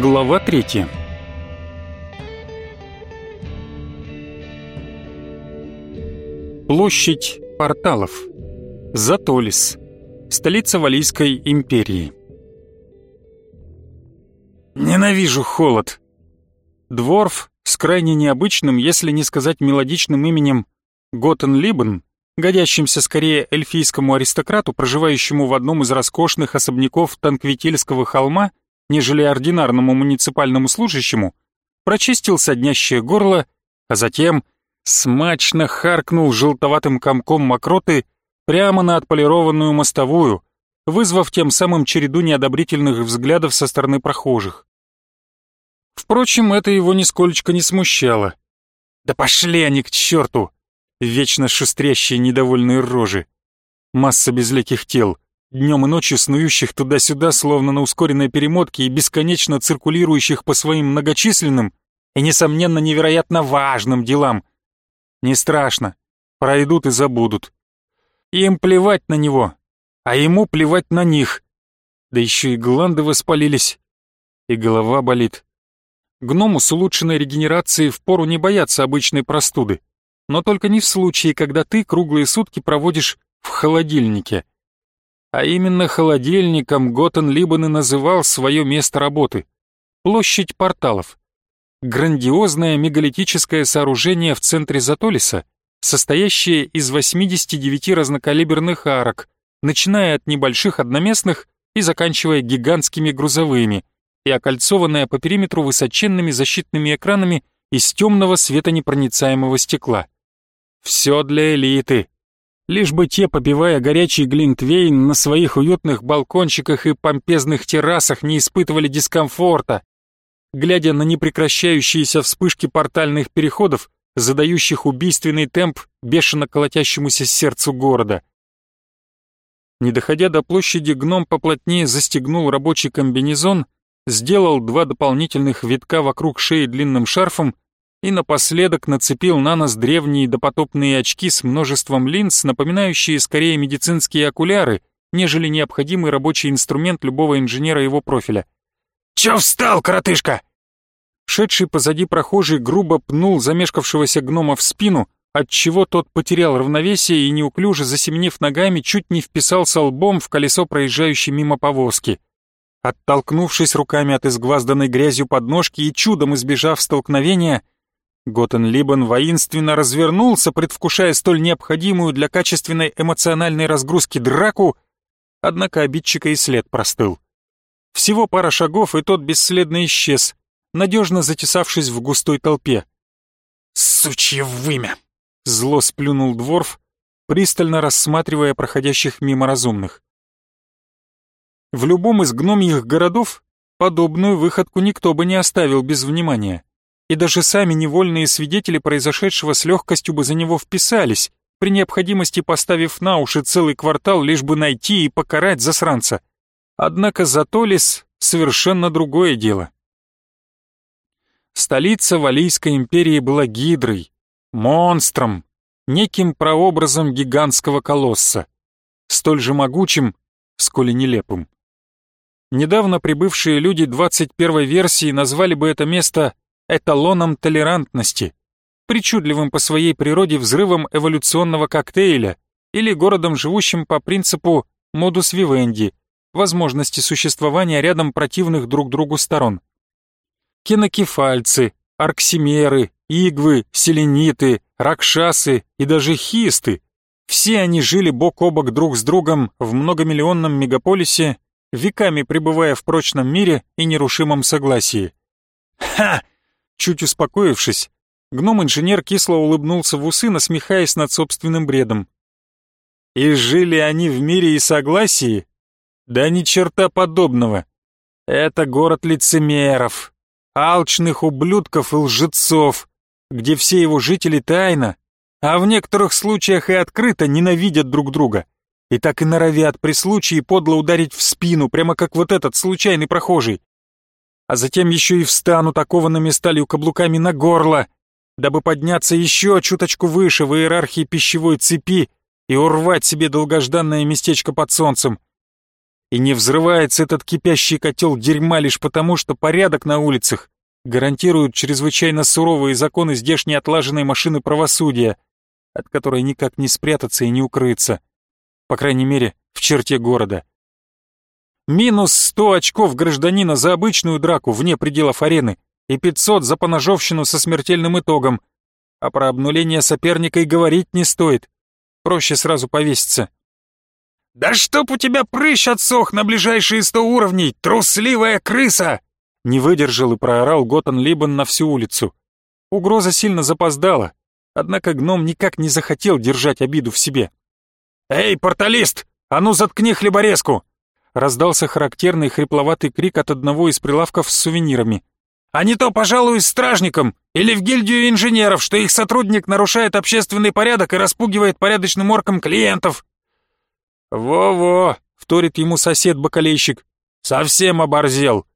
Глава третья. Площадь порталов. Затолис. Столица Валийской империи. Ненавижу холод. Дворф с крайне необычным, если не сказать мелодичным именем Готен Либен, годящимся скорее эльфийскому аристократу, проживающему в одном из роскошных особняков Танквительского холма, нежели ординарному муниципальному служащему, прочистил соднящее горло, а затем смачно харкнул желтоватым комком мокроты прямо на отполированную мостовую, вызвав тем самым череду неодобрительных взглядов со стороны прохожих. Впрочем, это его нисколько не смущало. Да пошли они к черту! Вечно шустрящие недовольные рожи. Масса безликих тел, днем и ночью снующих туда-сюда, словно на ускоренной перемотке и бесконечно циркулирующих по своим многочисленным и, несомненно, невероятно важным делам. Не страшно, пройдут и забудут. Им плевать на него, а ему плевать на них. Да еще и гланды воспалились, и голова болит. Гному с улучшенной регенерацией впору не бояться обычной простуды, но только не в случае, когда ты круглые сутки проводишь в холодильнике. А именно холодильником Готен Либан и называл свое место работы — площадь порталов. Грандиозное мегалитическое сооружение в центре Затолиса, состоящее из 89 разнокалиберных арок, начиная от небольших одноместных и заканчивая гигантскими грузовыми, и окольцованное по периметру высоченными защитными экранами из темного светонепроницаемого стекла. Все для элиты, лишь бы те, побивая горячий глинтвейн на своих уютных балкончиках и помпезных террасах, не испытывали дискомфорта, глядя на непрекращающиеся вспышки портальных переходов, задающих убийственный темп бешено колотящемуся сердцу города. Не доходя до площади, гном поплотнее застегнул рабочий комбинезон, сделал два дополнительных витка вокруг шеи длинным шарфом и напоследок нацепил на нос древние допотопные очки с множеством линз, напоминающие скорее медицинские окуляры, нежели необходимый рабочий инструмент любого инженера его профиля. «Чё встал, коротышка?» Шедший позади прохожий грубо пнул замешкавшегося гнома в спину, отчего тот потерял равновесие и, неуклюже засеменив ногами, чуть не вписался лбом в колесо проезжающей мимо повозки. Оттолкнувшись руками от изгвазданной грязью подножки и чудом избежав столкновения, Готен Либан воинственно развернулся, предвкушая столь необходимую для качественной эмоциональной разгрузки драку, однако обидчика и след простыл. Всего пара шагов, и тот бесследно исчез, надежно затесавшись в густой толпе. «Сучье вымя!» — зло сплюнул Дворф, пристально рассматривая проходящих мимо разумных. В любом из гномьих городов подобную выходку никто бы не оставил без внимания и даже сами невольные свидетели произошедшего с легкостью бы за него вписались, при необходимости поставив на уши целый квартал, лишь бы найти и покарать засранца. Однако Затолис — совершенно другое дело. Столица Валийской империи была гидрой, монстром, неким прообразом гигантского колосса, столь же могучим, сколь и нелепым. Недавно прибывшие люди 21 версии назвали бы это место эталоном толерантности, причудливым по своей природе взрывом эволюционного коктейля или городом, живущим по принципу модус вивенди, возможности существования рядом противных друг другу сторон. Кинокефальцы, арксимеры, игвы, селениты, ракшасы и даже хисты – все они жили бок о бок друг с другом в многомиллионном мегаполисе, веками пребывая в прочном мире и нерушимом согласии. Ха! Чуть успокоившись, гном-инженер кисло улыбнулся в усы, насмехаясь над собственным бредом. И жили они в мире и согласии? Да ни черта подобного. Это город лицемеров, алчных ублюдков и лжецов, где все его жители тайно, а в некоторых случаях и открыто ненавидят друг друга. И так и норовят при случае подло ударить в спину, прямо как вот этот случайный прохожий а затем еще и встану окованными сталью каблуками на горло, дабы подняться еще чуточку выше в иерархии пищевой цепи и урвать себе долгожданное местечко под солнцем. И не взрывается этот кипящий котел дерьма лишь потому, что порядок на улицах гарантируют чрезвычайно суровые законы здешней отлаженной машины правосудия, от которой никак не спрятаться и не укрыться. По крайней мере, в черте города. Минус 100 очков гражданина за обычную драку вне пределов арены и 500 за поножовщину со смертельным итогом. А про обнуление соперника и говорить не стоит. Проще сразу повеситься. «Да чтоб у тебя прыщ отсох на ближайшие сто уровней, трусливая крыса!» Не выдержал и проорал Готан Либан на всю улицу. Угроза сильно запоздала, однако гном никак не захотел держать обиду в себе. «Эй, порталист, а ну заткни хлеборезку!» Раздался характерный хрипловатый крик от одного из прилавков с сувенирами. «А не то, пожалуй, стражником или в гильдию инженеров, что их сотрудник нарушает общественный порядок и распугивает порядочным оркам клиентов!» «Во-во!» — вторит ему сосед-бакалейщик. «Совсем оборзел!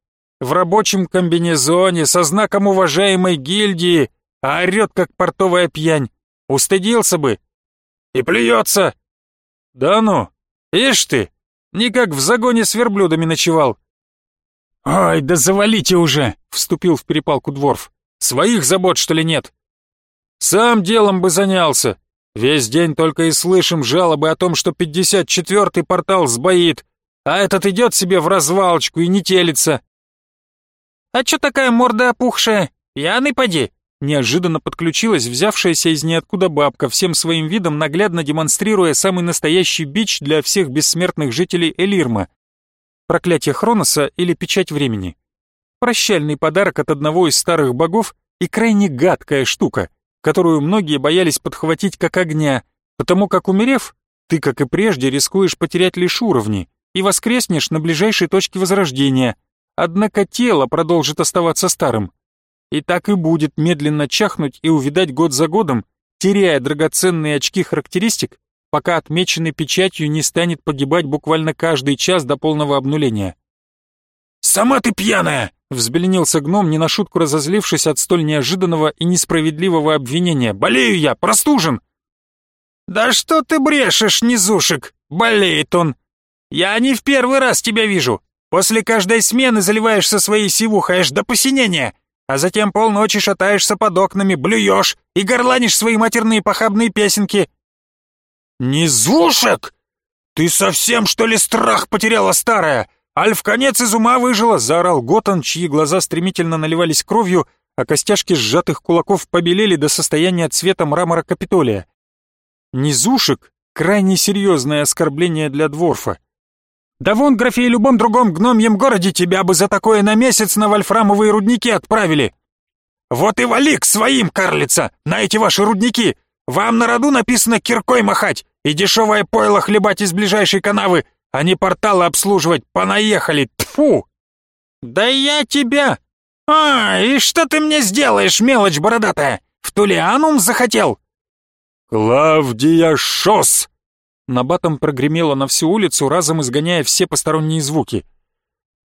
В рабочем комбинезоне, со знаком уважаемой гильдии, а орёт, как портовая пьянь. Устыдился бы. И плюется. Да ну, ишь ты, никак в загоне с верблюдами ночевал. «Ой, да завалите уже!» — вступил в перепалку Дворф. «Своих забот, что ли, нет?» «Сам делом бы занялся. Весь день только и слышим жалобы о том, что 54-й портал сбоит, а этот идет себе в развалочку и не телится. «А чё такая морда опухшая? Пьяный поди?» Неожиданно подключилась взявшаяся из ниоткуда бабка, всем своим видом наглядно демонстрируя самый настоящий бич для всех бессмертных жителей Элирма. Проклятие Хроноса или печать времени. Прощальный подарок от одного из старых богов и крайне гадкая штука, которую многие боялись подхватить как огня, потому как умерев, ты, как и прежде, рискуешь потерять лишь уровни и воскреснешь на ближайшей точке возрождения, Однако тело продолжит оставаться старым. И так и будет медленно чахнуть и увидать год за годом, теряя драгоценные очки характеристик, пока отмеченный печатью не станет погибать буквально каждый час до полного обнуления. «Сама ты пьяная!» — взбеленился гном, не на шутку разозлившись от столь неожиданного и несправедливого обвинения. «Болею я, простужен!» «Да что ты брешешь, низушек? Болеет он! Я не в первый раз тебя вижу! После каждой смены заливаешься своей сивухой аж до посинения, а затем полночи шатаешься под окнами, блюешь и горланишь свои матерные похабные песенки. «Низушек! Ты совсем, что ли, страх потеряла, старая? Аль в конец из ума выжила!» — заорал Готан, чьи глаза стремительно наливались кровью, а костяшки сжатых кулаков побелели до состояния цвета мрамора Капитолия. Низушек — крайне серьезное оскорбление для Дворфа. Да вон, графе, и любом другом гномьем городе тебя бы за такое на месяц на вольфрамовые рудники отправили. Вот и вали к своим, карлица, на эти ваши рудники. Вам на роду написано киркой махать и дешевое пойло хлебать из ближайшей канавы, а не порталы обслуживать. Понаехали, тфу. Да я тебя... А, и что ты мне сделаешь, мелочь бородатая? В Тулианум захотел? Клавдия Шос! Набатом прогремело на всю улицу, разом изгоняя все посторонние звуки.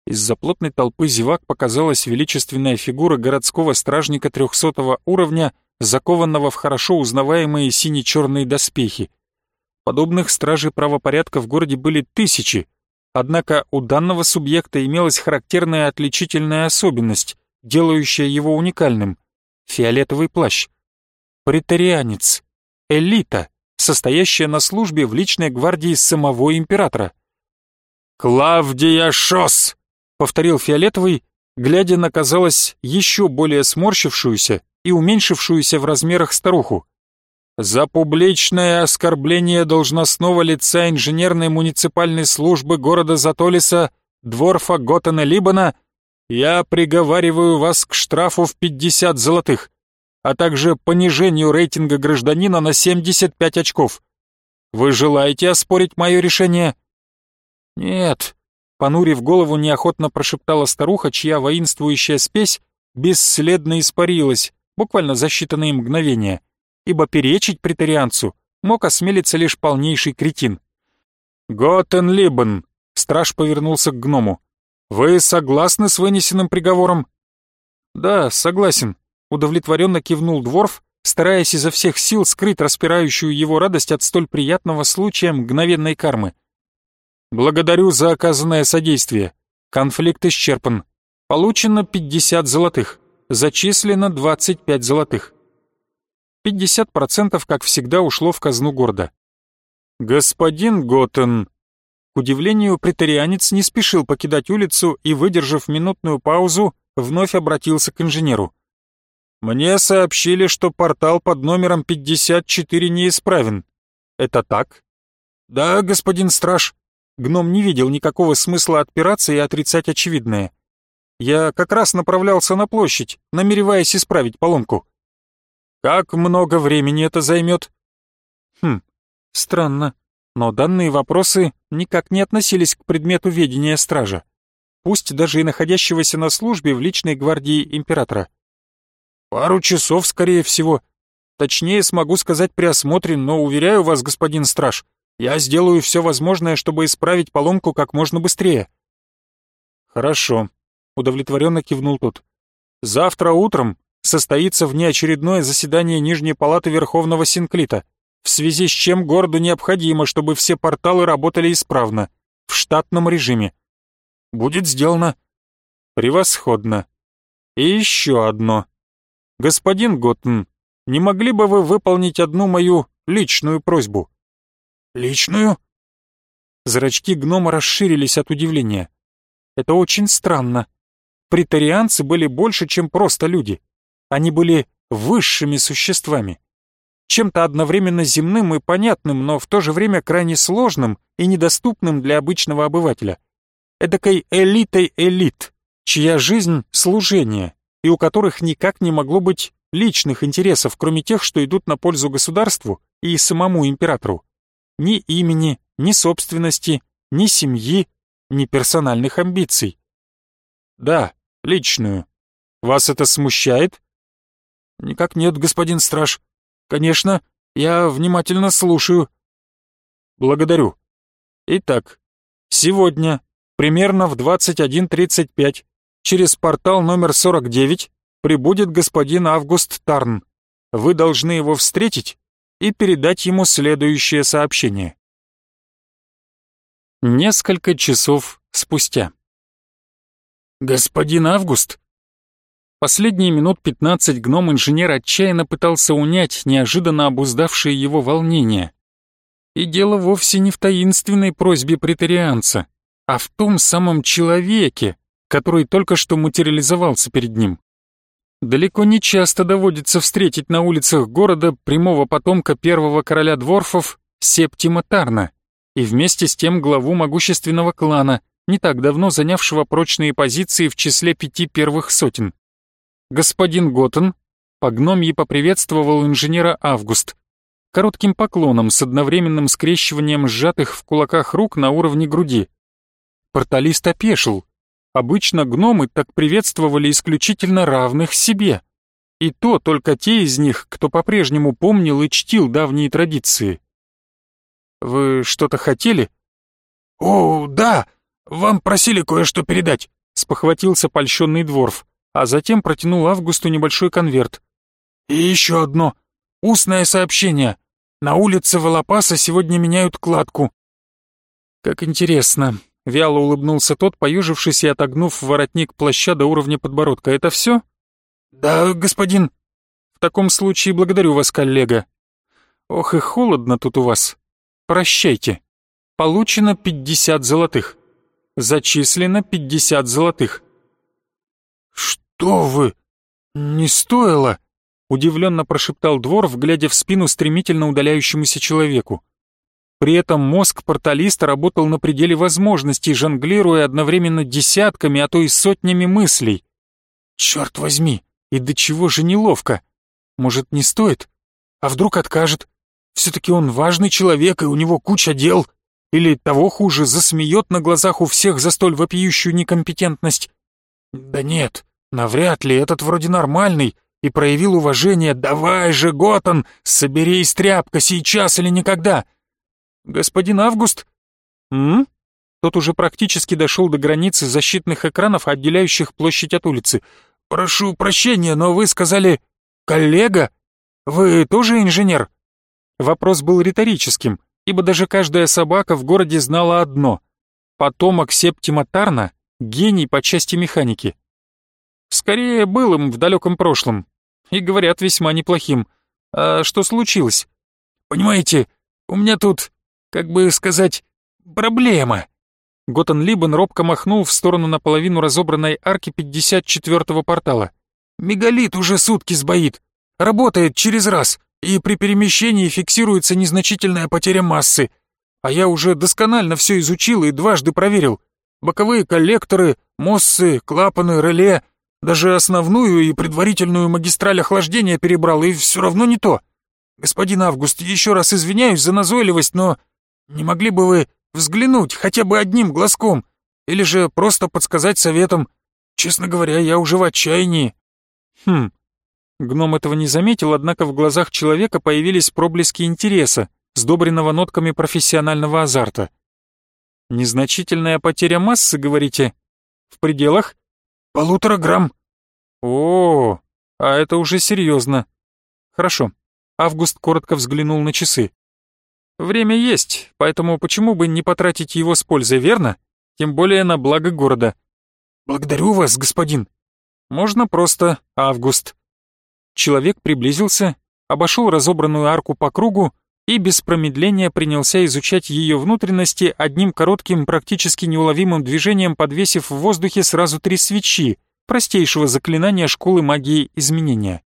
Из-за плотной толпы зевак показалась величественная фигура городского стражника трехсотого уровня, закованного в хорошо узнаваемые сине-черные доспехи. Подобных стражей правопорядка в городе были тысячи, однако у данного субъекта имелась характерная отличительная особенность, делающая его уникальным — фиолетовый плащ. Претарианец. Элита состоящая на службе в личной гвардии самого императора. «Клавдия Шос!» — повторил Фиолетовый, глядя на, казалось, еще более сморщившуюся и уменьшившуюся в размерах старуху. «За публичное оскорбление должностного лица инженерной муниципальной службы города Затолиса Дворфа Готена Либана я приговариваю вас к штрафу в 50 золотых а также понижению рейтинга гражданина на 75 очков. Вы желаете оспорить мое решение? Нет, понурив голову, неохотно прошептала старуха, чья воинствующая спесь бесследно испарилась, буквально за считанные мгновения, ибо перечить претарианцу мог осмелиться лишь полнейший кретин. «Готен Либен», — страж повернулся к гному, — «вы согласны с вынесенным приговором?» «Да, согласен», Удовлетворенно кивнул Дворф, стараясь изо всех сил скрыть распирающую его радость от столь приятного случая мгновенной кармы. Благодарю за оказанное содействие. Конфликт исчерпан. Получено 50 золотых. Зачислено 25 золотых. 50% как всегда ушло в казну города. Господин Готтен. К удивлению, претарианец не спешил покидать улицу и, выдержав минутную паузу, вновь обратился к инженеру. «Мне сообщили, что портал под номером 54 неисправен. Это так?» «Да, господин страж». Гном не видел никакого смысла отпираться и отрицать очевидное. «Я как раз направлялся на площадь, намереваясь исправить поломку». «Как много времени это займет?» «Хм, странно, но данные вопросы никак не относились к предмету ведения стража пусть даже и находящегося на службе в личной гвардии императора. Пару часов, скорее всего. Точнее, смогу сказать при осмотре, но уверяю вас, господин страж, я сделаю все возможное, чтобы исправить поломку как можно быстрее. Хорошо, удовлетворенно кивнул тот. Завтра утром состоится внеочередное заседание Нижней Палаты Верховного Синклита, в связи с чем городу необходимо, чтобы все порталы работали исправно, в штатном режиме. Будет сделано. Превосходно. И еще одно. Господин Готтен, не могли бы вы выполнить одну мою личную просьбу? Личную? Зрачки гнома расширились от удивления. Это очень странно. Притарианцы были больше, чем просто люди. Они были высшими существами. Чем-то одновременно земным и понятным, но в то же время крайне сложным и недоступным для обычного обывателя эдакой элитой элит, чья жизнь — служение, и у которых никак не могло быть личных интересов, кроме тех, что идут на пользу государству и самому императору. Ни имени, ни собственности, ни семьи, ни персональных амбиций. Да, личную. Вас это смущает? Никак нет, господин страж. Конечно, я внимательно слушаю. Благодарю. Итак, сегодня Примерно в 21.35 через портал номер 49 прибудет господин Август Тарн. Вы должны его встретить и передать ему следующее сообщение. Несколько часов спустя. «Господин Август?» Последние минут пятнадцать гном-инженер отчаянно пытался унять неожиданно обуздавшее его волнение. И дело вовсе не в таинственной просьбе претарианца а в том самом человеке, который только что материализовался перед ним. Далеко не часто доводится встретить на улицах города прямого потомка первого короля дворфов Септима Тарна и вместе с тем главу могущественного клана, не так давно занявшего прочные позиции в числе пяти первых сотен. Господин Готтен по гномье поприветствовал инженера Август коротким поклоном с одновременным скрещиванием сжатых в кулаках рук на уровне груди. Порталист опешил. Обычно гномы так приветствовали исключительно равных себе. И то только те из них, кто по-прежнему помнил и чтил давние традиции. «Вы что-то хотели?» «О, да! Вам просили кое-что передать», — спохватился польщенный дворф, а затем протянул Августу небольшой конверт. «И еще одно. Устное сообщение. На улице Волопаса сегодня меняют кладку». «Как интересно. Вяло улыбнулся тот, поюжившись и отогнув воротник плаща до уровня подбородка. «Это все?» «Да, господин». «В таком случае благодарю вас, коллега». «Ох и холодно тут у вас. Прощайте. Получено пятьдесят золотых. Зачислено пятьдесят золотых». «Что вы? Не стоило?» — удивленно прошептал Дворф, глядя в спину стремительно удаляющемуся человеку. При этом мозг порталиста работал на пределе возможностей, жонглируя одновременно десятками, а то и сотнями мыслей. Черт возьми, и до чего же неловко. Может, не стоит? А вдруг откажет? Все-таки он важный человек, и у него куча дел. Или того хуже, засмеет на глазах у всех за столь вопиющую некомпетентность. Да нет, навряд ли, этот вроде нормальный и проявил уважение. Давай же, Готан, соберись, тряпка, сейчас или никогда. «Господин Август?» «М?» Тот уже практически дошел до границы защитных экранов, отделяющих площадь от улицы. «Прошу прощения, но вы сказали... коллега? Вы тоже инженер?» Вопрос был риторическим, ибо даже каждая собака в городе знала одно. Потомок Септима Тарна, гений по части механики. Скорее, был им в далеком прошлом. И, говорят, весьма неплохим. А что случилось? Понимаете, у меня тут, как бы сказать, проблема. Готан Либан робко махнул в сторону наполовину разобранной арки 54-го портала. Мегалит уже сутки сбоит. Работает через раз, и при перемещении фиксируется незначительная потеря массы. А я уже досконально все изучил и дважды проверил. Боковые коллекторы, моссы, клапаны, реле, даже основную и предварительную магистраль охлаждения перебрал, и все равно не то. Господин Август, еще раз извиняюсь за назойливость, но не могли бы вы взглянуть хотя бы одним глазком, или же просто подсказать советом? Честно говоря, я уже в отчаянии». «Хм». Гном этого не заметил, однако в глазах человека появились проблески интереса, сдобренного нотками профессионального азарта. «Незначительная потеря массы, говорите? В пределах?» «Полутора грамм». «О, а это уже серьезно. Хорошо». Август коротко взглянул на часы. Время есть, поэтому почему бы не потратить его с пользой, верно? Тем более на благо города. Благодарю вас, господин. Можно просто Август. Человек приблизился, обошел разобранную арку по кругу и без промедления принялся изучать ее внутренности одним коротким, практически неуловимым движением, подвесив в воздухе сразу три свечи, простейшего заклинания школы магии изменения.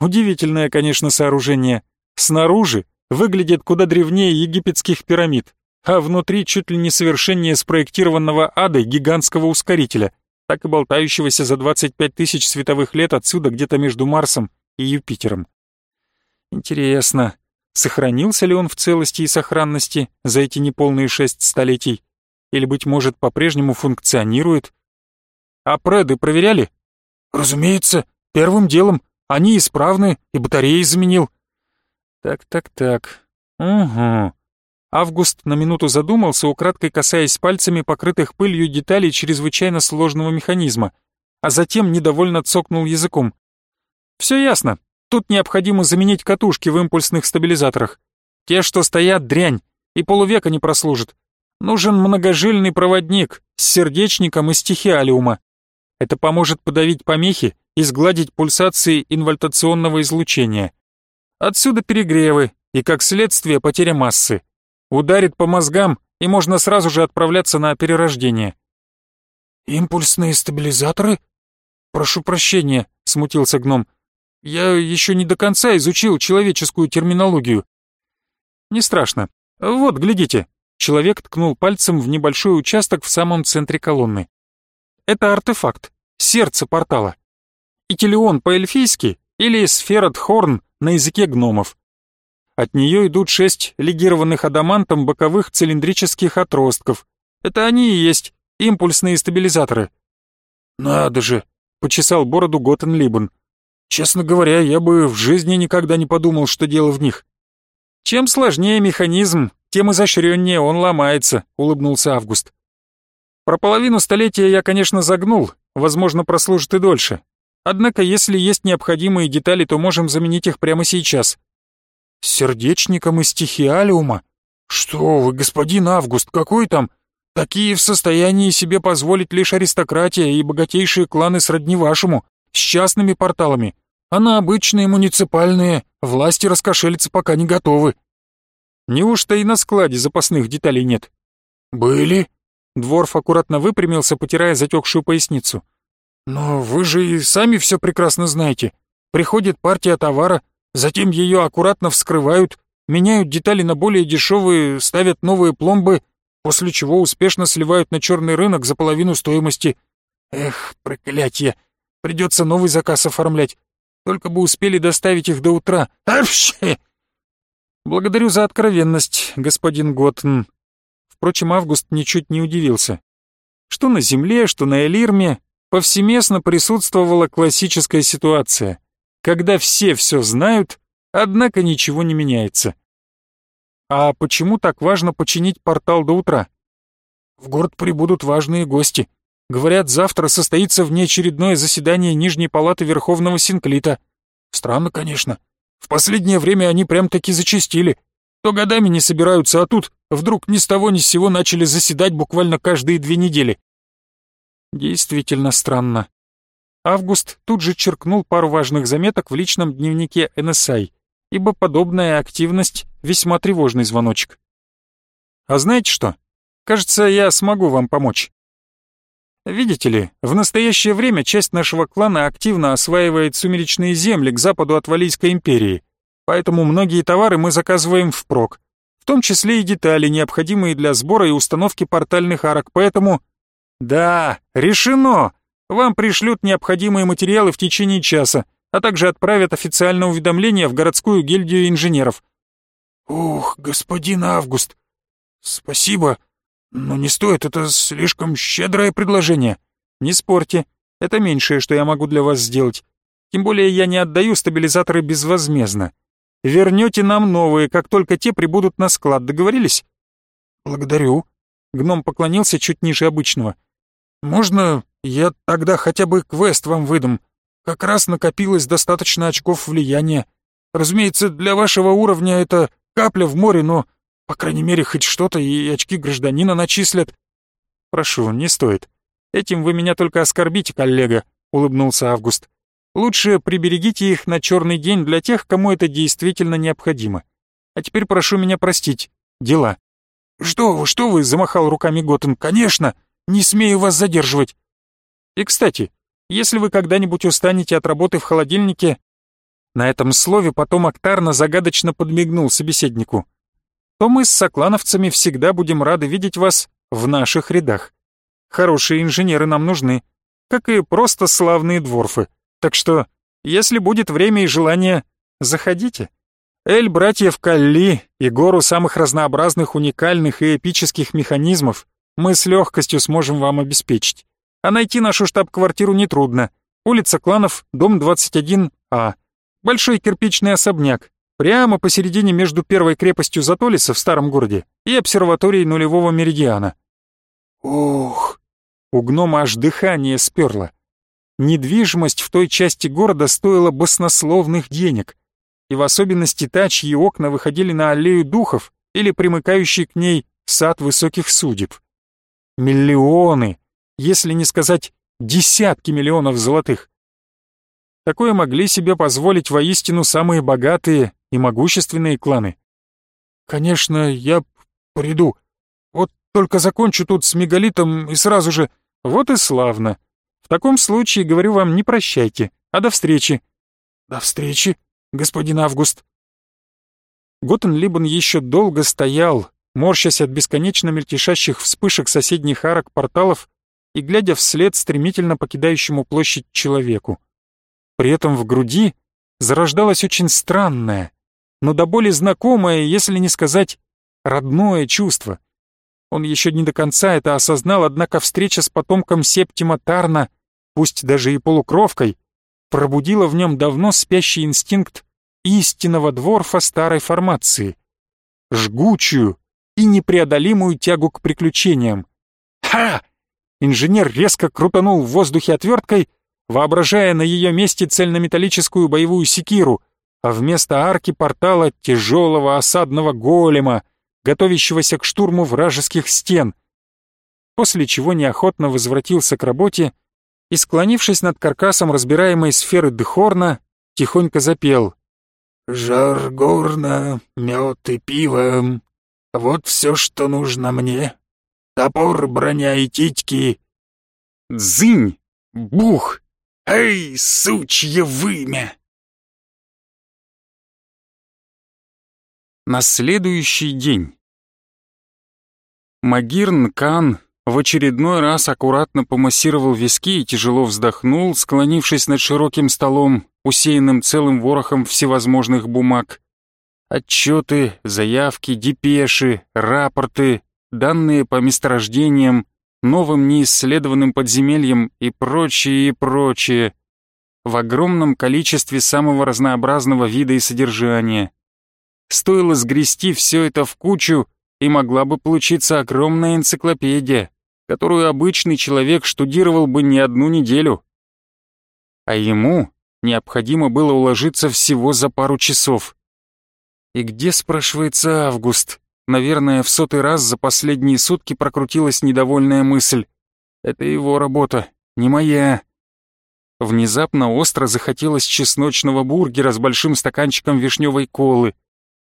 Удивительное, конечно, сооружение. Снаружи выглядит куда древнее египетских пирамид, а внутри чуть ли не совершеннее спроектированного адой гигантского ускорителя, так и болтающегося за 25 тысяч световых лет отсюда где-то между Марсом и Юпитером. Интересно, сохранился ли он в целости и сохранности за эти неполные шесть столетий? Или, быть может, по-прежнему функционирует? А преды проверяли? Разумеется, первым делом. Они исправны, и батареи заменил. Так-так-так. Угу. Август на минуту задумался, украдкой касаясь пальцами покрытых пылью деталей чрезвычайно сложного механизма, а затем недовольно цокнул языком. «Все ясно. Тут необходимо заменить катушки в импульсных стабилизаторах. Те, что стоят, дрянь, и полувека не прослужат. Нужен многожильный проводник с сердечником и стихиалиума. Это поможет подавить помехи и сгладить пульсации инвольтационного излучения. Отсюда перегревы и, как следствие, потеря массы. Ударит по мозгам, и можно сразу же отправляться на перерождение. «Импульсные стабилизаторы?» «Прошу прощения», — смутился гном. «Я еще не до конца изучил человеческую терминологию». «Не страшно. Вот, глядите». Человек ткнул пальцем в небольшой участок в самом центре колонны. «Это артефакт, сердце портала. Итилион по-эльфийски или сфера Дхорн на языке гномов. От нее идут шесть легированных адамантом боковых цилиндрических отростков. Это они и есть импульсные стабилизаторы. «Надо же!» — почесал бороду Готен Либен. «Честно говоря, я бы в жизни никогда не подумал, что дело в них». «Чем сложнее механизм, тем изощреннее он ломается», — улыбнулся Август. «Про половину столетия я, конечно, загнул, возможно, прослужит и дольше. Однако, если есть необходимые детали, то можем заменить их прямо сейчас. С сердечником и стихиалиума? Что вы, господин Август, какой там? Такие в состоянии себе позволить лишь аристократия и богатейшие кланы сродни вашему, с частными порталами. А на обычные муниципальные власти раскошелиться пока не готовы. Неужто и на складе запасных деталей нет? Были. Дворф аккуратно выпрямился, потирая затекшую поясницу. «Но вы же и сами все прекрасно знаете. Приходит партия товара, затем ее аккуратно вскрывают, меняют детали на более дешевые, ставят новые пломбы, после чего успешно сливают на черный рынок за половину стоимости. Эх, проклятье, придется новый заказ оформлять. Только бы успели доставить их до утра. Арщи! Благодарю за откровенность, господин Готтен. Впрочем, Август ничуть не удивился. Что на Земле, что на Элирме, повсеместно присутствовала классическая ситуация, когда все все знают, однако ничего не меняется. А почему так важно починить портал до утра? В город прибудут важные гости. Говорят, завтра состоится внеочередное заседание Нижней палаты Верховного Синклита. Странно, конечно. В последнее время они прям-таки зачастили. то годами не собираются, а тут вдруг ни с того ни с сего начали заседать буквально каждые две недели. Действительно странно. Август тут же черкнул пару важных заметок в личном дневнике NSI, ибо подобная активность — весьма тревожный звоночек. А знаете что? Кажется, я смогу вам помочь. Видите ли, в настоящее время часть нашего клана активно осваивает сумеречные земли к западу от Валийской империи, поэтому многие товары мы заказываем впрок, в том числе и детали, необходимые для сбора и установки портальных арок, поэтому... Да, решено! Вам пришлют необходимые материалы в течение часа, а также отправят официальное уведомление в городскую гильдию инженеров. Ух, господин Август, спасибо, но не стоит, это слишком щедрое предложение. Не спорьте, это меньшее, что я могу для вас сделать. Тем более я не отдаю стабилизаторы безвозмездно. Вернете нам новые, как только те прибудут на склад, договорились? Благодарю. Гном поклонился чуть ниже обычного. Можно я тогда хотя бы квест вам выдам? Как раз накопилось достаточно очков влияния. Разумеется, для вашего уровня это капля в море, но, по крайней мере, хоть что-то и очки гражданина начислят. Прошу, не стоит. Этим вы меня только оскорбите, коллега, улыбнулся Август. Лучше приберегите их на черный день для тех, кому это действительно необходимо. А теперь прошу меня простить. Дела. Что вы, что вы, замахал руками Готтен. Конечно, не смею вас задерживать. И, кстати, если вы когда-нибудь устанете от работы в холодильнике... На этом слове потом Актарна загадочно подмигнул собеседнику. То мы с соклановцами всегда будем рады видеть вас в наших рядах. Хорошие инженеры нам нужны, как и просто славные дворфы. Так что, если будет время и желание, заходите. Эль братьев Калли и гору самых разнообразных уникальных и эпических механизмов мы с легкостью сможем вам обеспечить. А найти нашу штаб-квартиру нетрудно. Улица Кланов, дом 21А. Большой кирпичный особняк, прямо посередине между первой крепостью Затолиса в старом городе и обсерваторией нулевого меридиана. Ух! У гнома аж дыхание сперло. Недвижимость в той части города стоила баснословных денег, и в особенности та, чьи окна выходили на аллею духов или примыкающий к ней сад высоких судеб. Миллионы, если не сказать десятки миллионов золотых. Такое могли себе позволить воистину самые богатые и могущественные кланы. «Конечно, я приду. Вот только закончу тут с мегалитом и сразу же...» «Вот и славно. В таком случае, говорю вам, не прощайте, а до встречи». «До встречи, господин Август». Готен Либан еще долго стоял, морщась от бесконечно мельтешащих вспышек соседних арок порталов и глядя вслед стремительно покидающему площадь человеку. При этом в груди зарождалось очень странное, но до боли знакомое, если не сказать родное чувство. Он еще не до конца это осознал, однако встреча с потомком Септима Тарна пусть даже и полукровкой, пробудила в нем давно спящий инстинкт истинного дворфа старой формации, жгучую и непреодолимую тягу к приключениям. Ха! Инженер резко крутанул в воздухе отверткой, воображая на ее месте цельнометаллическую боевую секиру, а вместо арки портала тяжелого осадного голема, готовящегося к штурму вражеских стен, после чего неохотно возвратился к работе и, склонившись над каркасом разбираемой сферы Дхорна, тихонько запел «Жар горна, мед и пиво, вот все, что нужно мне. Топор, броня и титьки». «Дзынь! Бух! Эй, сучье вымя!» На следующий день Магирн Кан в очередной раз аккуратно помассировал виски и тяжело вздохнул, склонившись над широким столом, усеянным целым ворохом всевозможных бумаг. Отчеты, заявки, депеши, рапорты, данные по месторождениям, новым неисследованным подземельям и прочее, и прочее. В огромном количестве самого разнообразного вида и содержания. Стоило сгрести все это в кучу, и могла бы получиться огромная энциклопедия которую обычный человек штудировал бы не одну неделю. А ему необходимо было уложиться всего за пару часов. И где, спрашивается, Август? Наверное, в сотый раз за последние сутки прокрутилась недовольная мысль. Это его работа, не моя. Внезапно остро захотелось чесночного бургера с большим стаканчиком вишневой колы.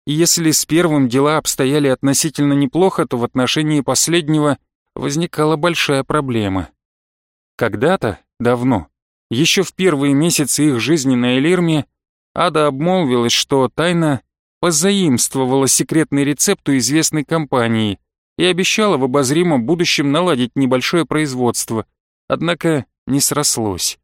И если с первым дела обстояли относительно неплохо, то в отношении последнего возникала большая проблема. Когда-то, давно, еще в первые месяцы их жизни на Элирме, Ада обмолвилась, что тайна позаимствовала секретный рецепт у известной компании и обещала в обозримом будущем наладить небольшое производство, однако не срослось.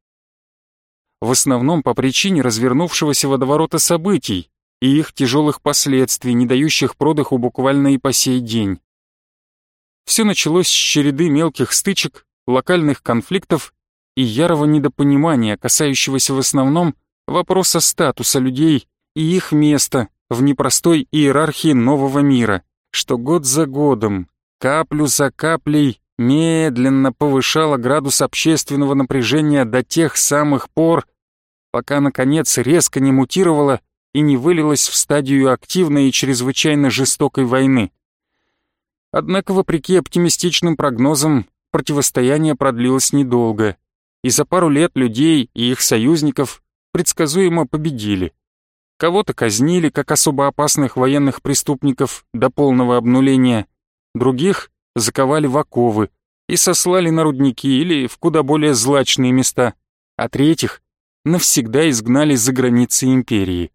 В основном по причине развернувшегося водоворота событий и их тяжелых последствий, не дающих продыху буквально и по сей день. Все началось с череды мелких стычек, локальных конфликтов и ярого недопонимания, касающегося в основном вопроса статуса людей и их места в непростой иерархии нового мира, что год за годом, каплю за каплей, медленно повышало градус общественного напряжения до тех самых пор, пока, наконец, резко не мутировало и не вылилось в стадию активной и чрезвычайно жестокой войны. Однако, вопреки оптимистичным прогнозам, противостояние продлилось недолго, и за пару лет людей и их союзников предсказуемо победили. Кого-то казнили как особо опасных военных преступников до полного обнуления, других заковали в оковы и сослали на рудники или в куда более злачные места, а третьих навсегда изгнали за границы империи.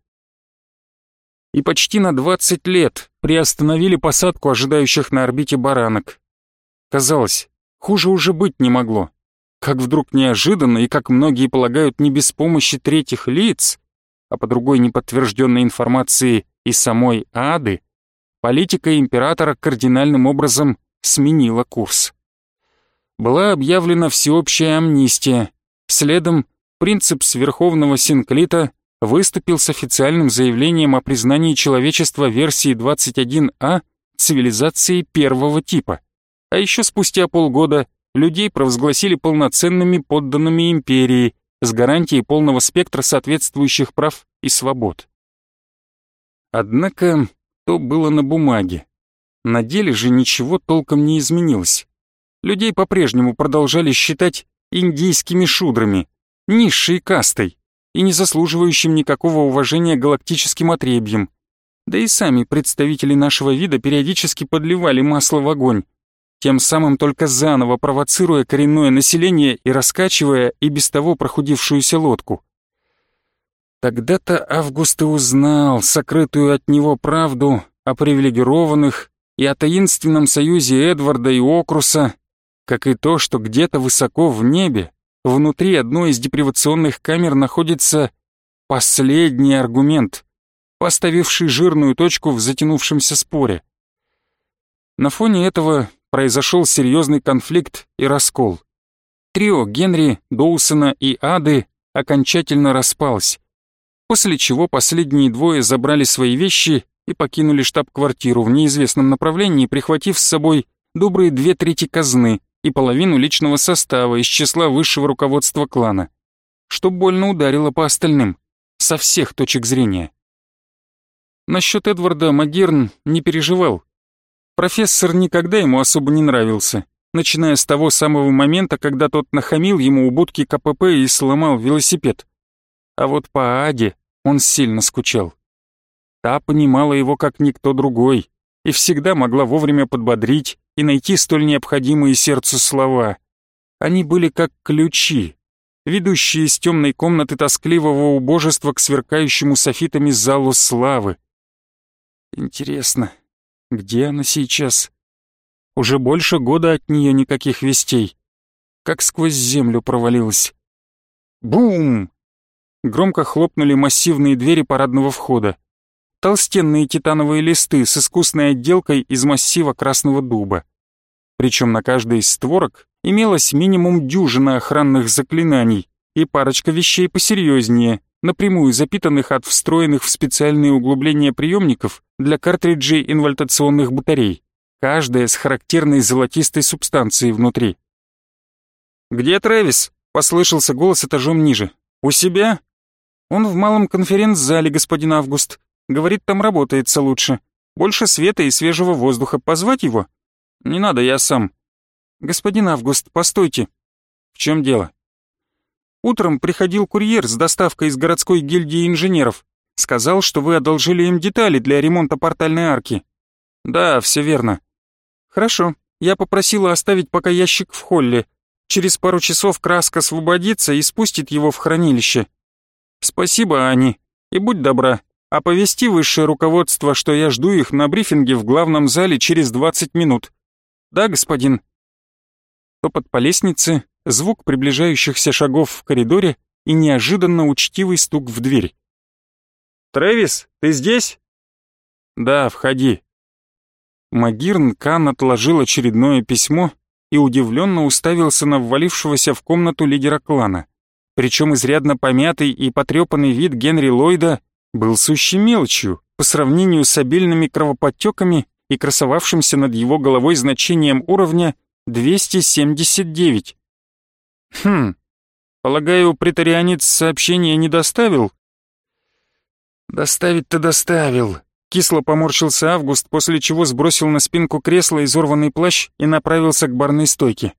И почти на 20 лет приостановили посадку ожидающих на орбите баранок. Казалось, хуже уже быть не могло. Как вдруг неожиданно и, как многие полагают, не без помощи третьих лиц, а по другой неподтвержденной информации и самой Ады, политика императора кардинальным образом сменила курс. Была объявлена всеобщая амнистия, следом принцип Верховного Синклита выступил с официальным заявлением о признании человечества версии 21А цивилизации первого типа, а еще спустя полгода людей провозгласили полноценными подданными империи, с гарантией полного спектра соответствующих прав и свобод. Однако то было на бумаге. На деле же ничего толком не изменилось. Людей по-прежнему продолжали считать индийскими шудрами, низшей кастой и не заслуживающим никакого уважения галактическим отребьем. Да и сами представители нашего вида периодически подливали масло в огонь, тем самым только заново провоцируя коренное население и раскачивая и без того прохудившуюся лодку. Тогда-то Август и узнал сокрытую от него правду о привилегированных и о таинственном союзе Эдварда и Окруса, как и то, что где-то высоко в небе, внутри одной из депривационных камер находится последний аргумент, поставивший жирную точку в затянувшемся споре. На фоне этого произошел серьезный конфликт и раскол. Трио Генри, Доусона и Ады окончательно распалось, после чего последние двое забрали свои вещи и покинули штаб-квартиру в неизвестном направлении, прихватив с собой добрые две трети казны и половину личного состава из числа высшего руководства клана, что больно ударило по остальным, со всех точек зрения. Насчет Эдварда Магерн не переживал, Профессор никогда ему особо не нравился, начиная с того самого момента, когда тот нахамил ему у будки КПП и сломал велосипед. А вот по Аде он сильно скучал. Та понимала его как никто другой и всегда могла вовремя подбодрить и найти столь необходимые сердцу слова. Они были как ключи, ведущие из темной комнаты тоскливого убожества к сверкающему софитами залу славы. Интересно, где она сейчас? Уже больше года от нее никаких вестей. Как сквозь землю провалилась. Бум! Громко хлопнули массивные двери парадного входа. Толстенные титановые листы с искусной отделкой из массива красного дуба. Причем на каждой из створок имелось минимум дюжина охранных заклинаний и парочка вещей посерьезнее, напрямую запитанных от встроенных в специальные углубления приемников для картриджей инвольтационных батарей, каждая с характерной золотистой субстанцией внутри. «Где Трэвис?» — послышался голос этажом ниже. «У себя?» «Он в малом конференц-зале, господин Август. Говорит, там работается лучше. Больше света и свежего воздуха. Позвать его? Не надо, я сам. Господин Август, постойте. В чем дело? Утром приходил курьер с доставкой из городской гильдии инженеров. Сказал, что вы одолжили им детали для ремонта портальной арки. Да, все верно. Хорошо, я попросила оставить пока ящик в холле. Через пару часов краска освободится и спустит его в хранилище. Спасибо, Ани, и будь добра, оповести высшее руководство, что я жду их на брифинге в главном зале через 20 минут. Да, господин. Топот по лестнице, звук приближающихся шагов в коридоре и неожиданно учтивый стук в дверь. «Трэвис, ты здесь?» «Да, входи», Магирн Кан отложил очередное письмо и удивленно уставился на ввалившегося в комнату лидера клана. Причем изрядно помятый и потрепанный вид Генри Ллойда был сущей мелочью по сравнению с обильными кровоподтеками и красовавшимся над его головой значением уровня 279. Хм, полагаю, претарианец сообщение не доставил? Доставить-то доставил, Кисло поморщился Август, после чего сбросил на спинку кресла изорванный плащ и направился к барной стойке.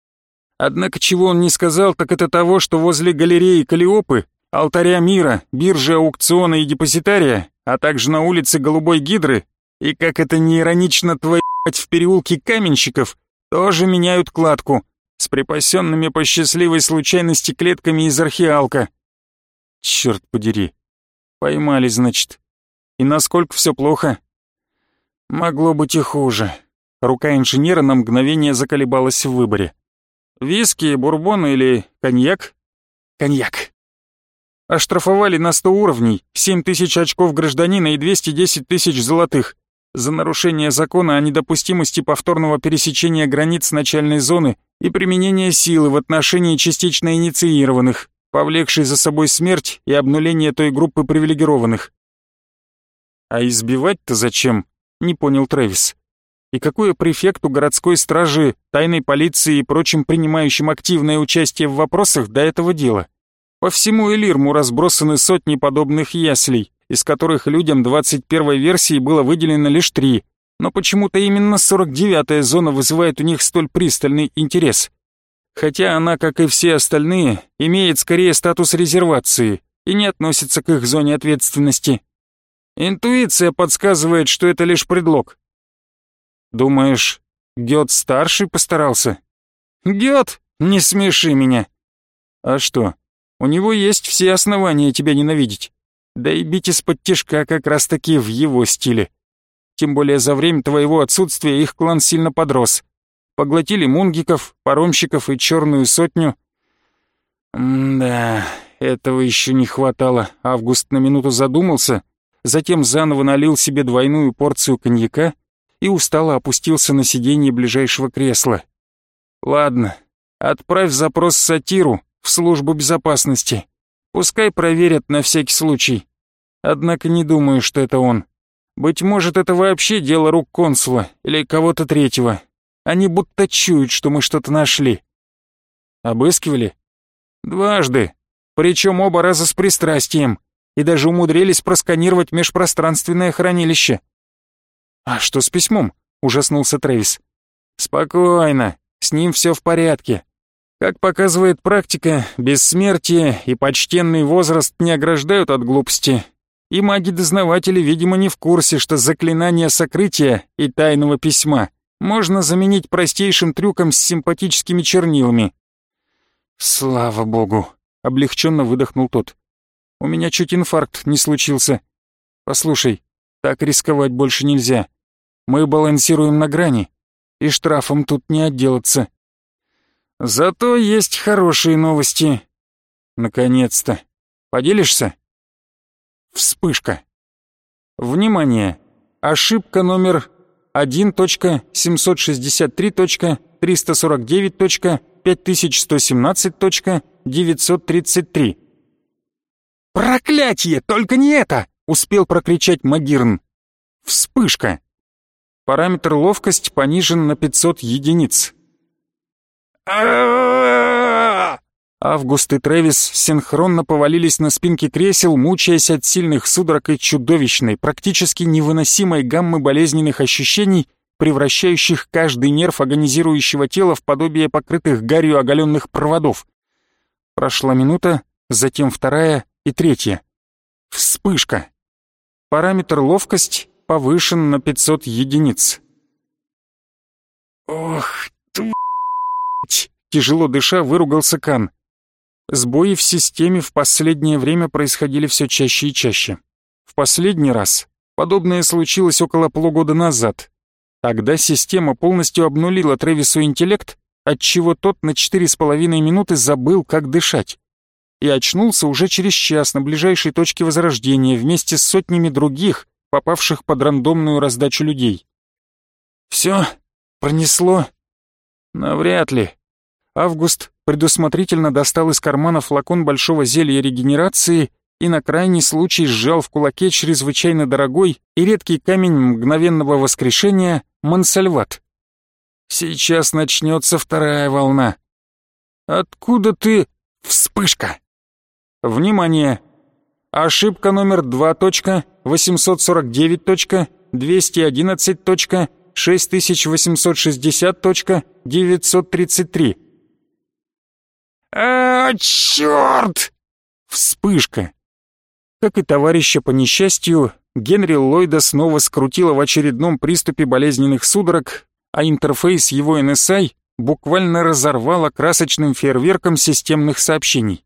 Однако чего он не сказал, так это того, что возле галереи Калиопы, алтаря мира, биржи аукциона и депозитария, а также на улице Голубой Гидры, и как это не иронично твоя в переулке каменщиков, тоже меняют кладку с припасенными по счастливой случайности клетками из археалка. Черт подери. Поймали, значит. И насколько все плохо? Могло быть и хуже. Рука инженера на мгновение заколебалась в выборе. Виски, бурбон или коньяк? Коньяк. Оштрафовали на 100 уровней, 7 тысяч очков гражданина и 210 тысяч золотых за нарушение закона о недопустимости повторного пересечения границ начальной зоны и применения силы в отношении частично инициированных, повлекшей за собой смерть и обнуление той группы привилегированных. А избивать-то зачем? Не понял Трэвис. И какое префекту городской стражи, тайной полиции и прочим принимающим активное участие в вопросах до этого дела? По всему Элирму разбросаны сотни подобных яслей, из которых людям 21 версии было выделено лишь три, но почему-то именно 49-я зона вызывает у них столь пристальный интерес. Хотя она, как и все остальные, имеет скорее статус резервации и не относится к их зоне ответственности. Интуиция подсказывает, что это лишь предлог. Думаешь, Гёд старший постарался? Гёд, не смеши меня. А что, у него есть все основания тебя ненавидеть. Да и бить из-под тишка как раз-таки в его стиле. Тем более за время твоего отсутствия их клан сильно подрос. Поглотили мунгиков, паромщиков и черную сотню. М-да, этого еще не хватало. Август на минуту задумался, затем заново налил себе двойную порцию коньяка и устало опустился на сиденье ближайшего кресла. «Ладно, отправь запрос сатиру в службу безопасности. Пускай проверят на всякий случай. Однако не думаю, что это он. Быть может, это вообще дело рук консула или кого-то третьего. Они будто чуют, что мы что-то нашли». «Обыскивали?» «Дважды, причем оба раза с пристрастием и даже умудрились просканировать межпространственное хранилище. «А что с письмом?» — ужаснулся Трэвис. «Спокойно, с ним все в порядке. Как показывает практика, бессмертие и почтенный возраст не ограждают от глупости. И маги-дознаватели, видимо, не в курсе, что заклинание сокрытия и тайного письма можно заменить простейшим трюком с симпатическими чернилами». «Слава богу!» — облегченно выдохнул тот. У меня чуть инфаркт не случился. Послушай, так рисковать больше нельзя. Мы балансируем на грани, и штрафом тут не отделаться. Зато есть хорошие новости. Наконец-то. Поделишься? Вспышка. Внимание! Ошибка номер 1.769.349.5117.933. «Проклятье! Только не это!» — успел прокричать Магирн. Вспышка. Параметр ловкость понижен на 500 единиц. Август и Трэвис синхронно повалились на спинки кресел, мучаясь от сильных судорог и чудовищной, практически невыносимой гаммы болезненных ощущений, превращающих каждый нерв агонизирующего тела в подобие покрытых гарью оголенных проводов. Прошла минута, затем вторая и третья. Вспышка. Параметр ловкость повышен на 500 единиц. «Ох, твать!» Тяжело дыша, выругался Кан. Сбои в системе в последнее время происходили все чаще и чаще. В последний раз подобное случилось около полугода назад. Тогда система полностью обнулила Тревису интеллект, отчего тот на четыре с половиной минуты забыл, как дышать. И очнулся уже через час на ближайшей точке возрождения вместе с сотнями других, попавших под рандомную раздачу людей. «Все? Пронесло?» «Навряд ли», Август предусмотрительно достал из кармана флакон большого зелья регенерации и на крайний случай сжал в кулаке чрезвычайно дорогой и редкий камень мгновенного воскрешения Мансальват. «Сейчас начнется вторая волна». «Откуда ты...» «Вспышка!» «Внимание! Ошибка номер 2.840.211.260.6860.933 а, черт! Вспышка. Как и товарища по несчастью, Генри Ллойда снова скрутило в очередном приступе болезненных судорог, а интерфейс его NSI буквально разорвало красочным фейерверком системных сообщений.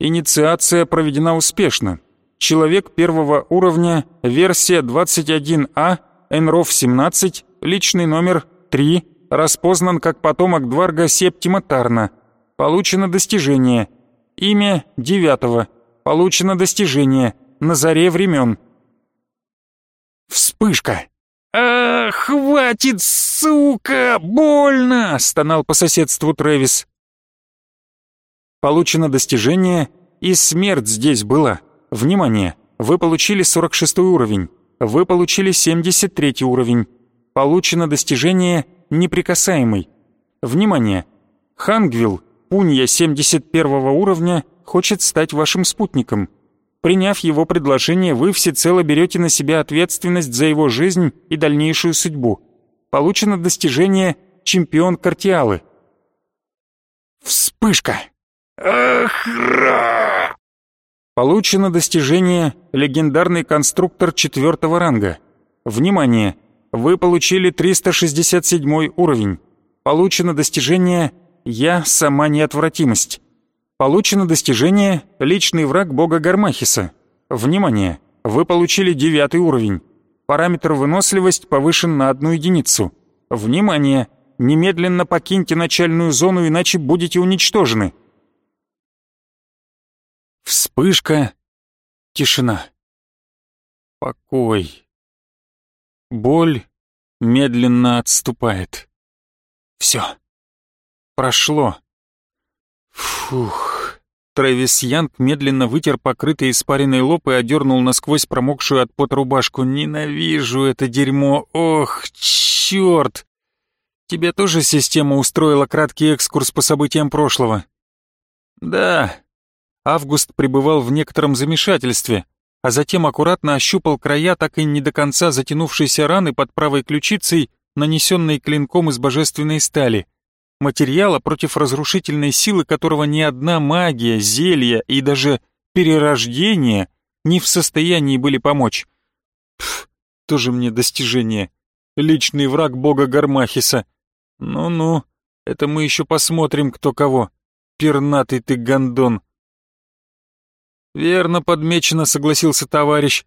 Инициация проведена успешно. Человек первого уровня, версия 21А, НРОВ-17, личный номер 3, распознан как потомок Дварга Септима Тарна, Получено достижение. Имя девятого. Получено достижение. На заре времен. Вспышка. «А, хватит, сука! Больно!» — стонал по соседству Трэвис. Получено достижение, и смерть здесь была. Внимание! Вы получили 46 уровень. Вы получили 73 уровень. Получено достижение «Неприкасаемый». Внимание! Хангвилл Пунья 71 уровня хочет стать вашим спутником. Приняв его предложение, вы всецело берете на себя ответственность за его жизнь и дальнейшую судьбу. Получено достижение «Чемпион Картиалы». Вспышка! Охра! Получено достижение «Легендарный конструктор четвертого ранга». Внимание! Вы получили 367 уровень. Получено достижение я сама неотвратимость. Получено достижение «Личный враг бога Гармахиса». Внимание! Вы получили девятый уровень. Параметр выносливость повышен на одну единицу. Внимание! Немедленно покиньте начальную зону, иначе будете уничтожены. Вспышка. Тишина. Покой. Боль медленно отступает. Все. Прошло. Фух. Трэвис Янг медленно вытер покрытый испаренный лоб и одернул насквозь промокшую от пота рубашку. «Ненавижу это дерьмо! Ох, черт! Тебе тоже система устроила краткий экскурс по событиям прошлого?» «Да». Август пребывал в некотором замешательстве, а затем аккуратно ощупал края так и не до конца затянувшейся раны под правой ключицей, нанесенной клинком из божественной стали — материала, против разрушительной силы которого ни одна магия, зелье и даже перерождение не в состоянии были помочь. Пф, тоже мне достижение. Личный враг бога Гармахиса. Ну-ну, это мы еще посмотрим, кто кого. Пернатый ты гондон. Верно подмечено, согласился товарищ.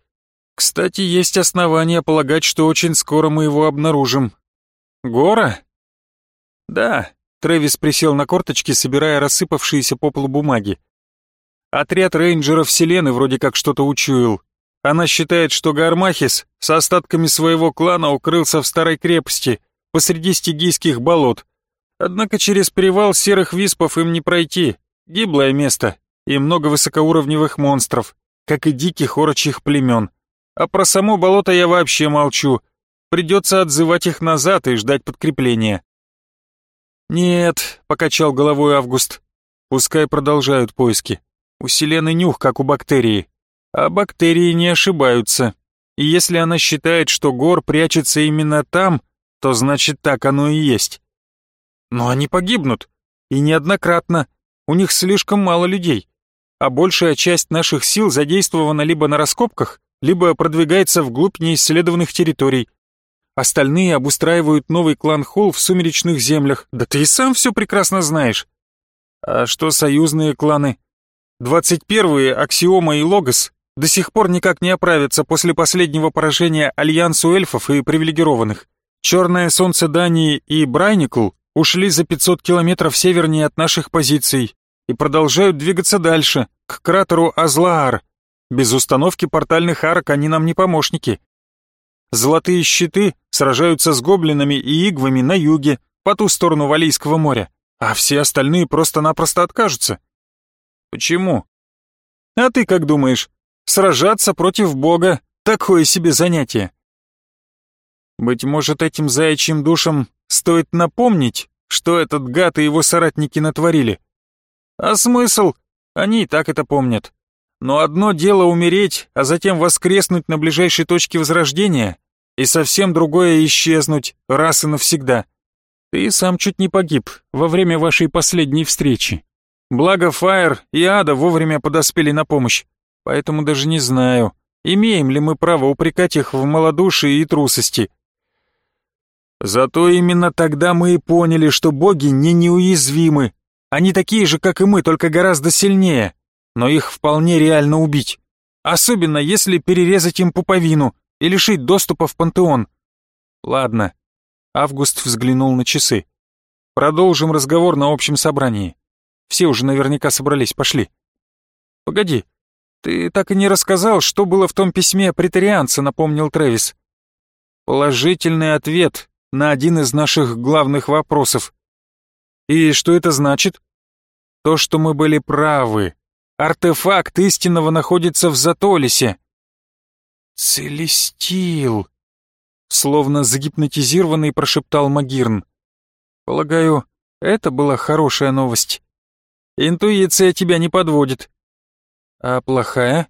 Кстати, есть основания полагать, что очень скоро мы его обнаружим. Гора? Да, Трэвис присел на корточки, собирая рассыпавшиеся по полу бумаги. Отряд рейнджеров Селены вроде как что-то учуял. Она считает, что Гармахис с остатками своего клана укрылся в старой крепости, посреди стигийских болот. Однако через перевал серых виспов им не пройти. Гиблое место и много высокоуровневых монстров, как и диких орочих племен. А про само болото я вообще молчу. Придется отзывать их назад и ждать подкрепления. «Нет», — покачал головой Август. Пускай продолжают поиски. У Селены нюх, как у бактерии. А бактерии не ошибаются. И если она считает, что Гор прячется именно там, то значит так оно и есть. Но они погибнут. И неоднократно. У них слишком мало людей. А большая часть наших сил задействована либо на раскопках, либо продвигается вглубь неисследованных территорий. Остальные обустраивают новый клан Холл в сумеречных землях. Да ты и сам все прекрасно знаешь. А что союзные кланы? 21-е Аксиома и Логос до сих пор никак не оправятся после последнего поражения Альянсу эльфов и привилегированных. Черное солнце Дании и Брайникл ушли за 500 километров севернее от наших позиций и продолжают двигаться дальше, к кратеру Азлаар. Без установки портальных арок они нам не помощники. Золотые щиты сражаются с гоблинами и игвами на юге, по ту сторону Валийского моря, а все остальные просто-напросто откажутся. Почему? А ты как думаешь, сражаться против бога — такое себе занятие? Быть может, этим заячьим душам стоит напомнить, что этот гад и его соратники натворили. А смысл? Они и так это помнят. Но одно дело умереть, а затем воскреснуть на ближайшей точке возрождения, и совсем другое исчезнуть раз и навсегда. Ты сам чуть не погиб во время вашей последней встречи. Благо Фаер и Ада вовремя подоспели на помощь, поэтому даже не знаю, имеем ли мы право упрекать их в малодушии и трусости. Зато именно тогда мы и поняли, что боги не неуязвимы. Они такие же, как и мы, только гораздо сильнее. Но их вполне реально убить. Особенно если перерезать им пуповину и лишить доступа в пантеон. Ладно. Август взглянул на часы. Продолжим разговор на общем собрании. Все уже наверняка собрались, пошли. Погоди, ты так и не рассказал, что было в том письме претарианца, напомнил Трэвис. Положительный ответ на один из наших главных вопросов. И что это значит? То, что мы были правы. Артефакт истинного находится в Затолисе. Целестил, словно загипнотизированный прошептал Магирн. Полагаю, это была хорошая новость. Интуиция тебя не подводит. А плохая?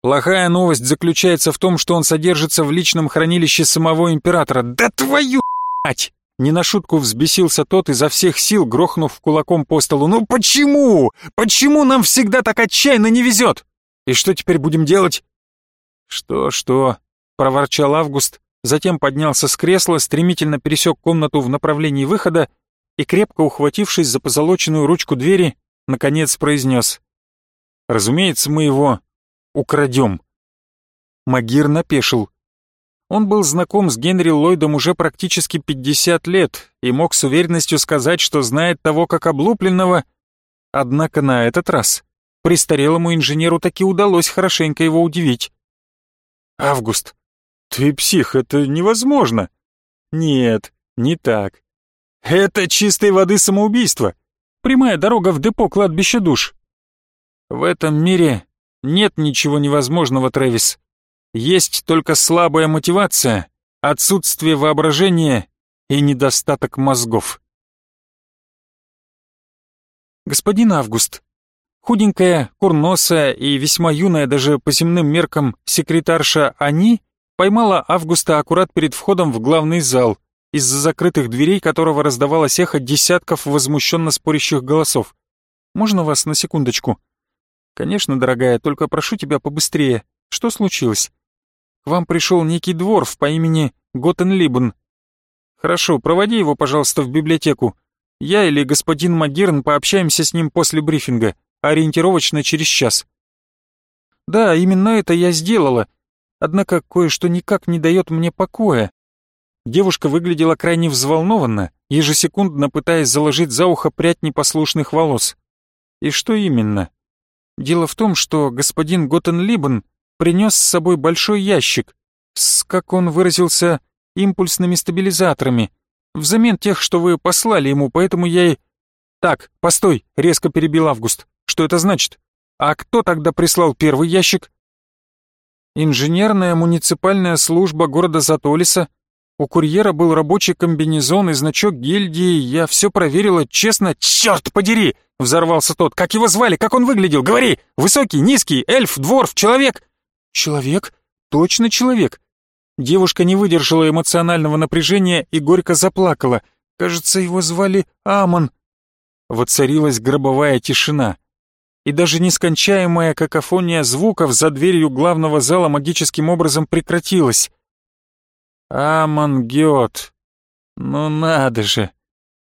Плохая новость заключается в том, что он содержится в личном хранилище самого императора. Да твою мать! Не на шутку взбесился тот, изо всех сил грохнув кулаком по столу. «Ну почему? Почему нам всегда так отчаянно не везет? И что теперь будем делать?» «Что-что?» — проворчал Август, затем поднялся с кресла, стремительно пересек комнату в направлении выхода и, крепко ухватившись за позолоченную ручку двери, наконец произнес. «Разумеется, мы его украдем». Магир напешил. Он был знаком с Генри Ллойдом уже практически 50 лет и мог с уверенностью сказать, что знает того как облупленного. Однако на этот раз престарелому инженеру таки удалось хорошенько его удивить. «Август, ты псих, это невозможно!» «Нет, не так. Это чистой воды самоубийство. Прямая дорога в депо кладбища душ. В этом мире нет ничего невозможного, Трэвис. Есть только слабая мотивация, отсутствие воображения и недостаток мозгов. Господин Август, худенькая, курносая и весьма юная даже по земным меркам секретарша Ани поймала Августа аккурат перед входом в главный зал, из-за закрытых дверей которого раздавалось эхо десятков возмущенно спорящих голосов. «Можно вас на секундочку?» «Конечно, дорогая, только прошу тебя побыстрее. Что случилось?» «К вам пришел некий дворф по имени Готенлибен. Хорошо, проводи его, пожалуйста, в библиотеку. Я или господин Магирн пообщаемся с ним после брифинга, ориентировочно через час». «Да, именно это я сделала. Однако кое-что никак не дает мне покоя». Девушка выглядела крайне взволнованно, ежесекундно пытаясь заложить за ухо прядь непослушных волос. «И что именно?» Дело в том, что господин Готенлибен принес с собой большой ящик с, как он выразился, импульсными стабилизаторами, взамен тех, что вы послали ему, поэтому я и... Так, постой, резко перебил Август. Что это значит? А кто тогда прислал первый ящик? Инженерная муниципальная служба города Затолиса У курьера был рабочий комбинезон и значок гильдии, я все проверила, честно, черт подери!» — взорвался тот. «Как его звали? Как он выглядел? Говори! Высокий, низкий, эльф, дворф, человек?» «Человек? Точно человек!» Девушка не выдержала эмоционального напряжения и горько заплакала. Кажется, его звали Амон. Воцарилась гробовая тишина. И даже нескончаемая какофония звуков за дверью главного зала магическим образом прекратилась. Амон Гет. Ну надо же.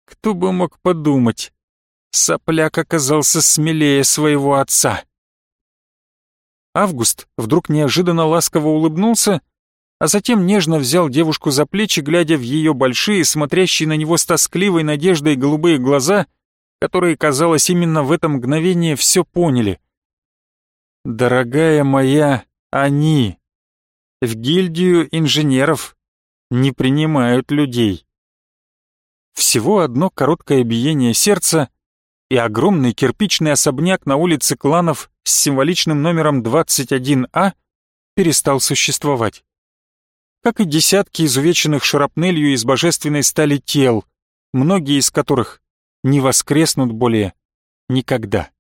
Кто бы мог подумать. Сопляк оказался смелее своего отца. Август вдруг неожиданно ласково улыбнулся а затем нежно взял девушку за плечи, глядя в ее большие, смотрящие на него с тоскливой надеждой голубые глаза, которые, казалось, именно в это мгновение все поняли. «Дорогая моя, они в гильдию инженеров не принимают людей». Всего одно короткое биение сердца, и огромный кирпичный особняк на улице кланов с символичным номером 21А перестал существовать как и десятки изувеченных шарапнелью из божественной стали тел, многие из которых не воскреснут более никогда.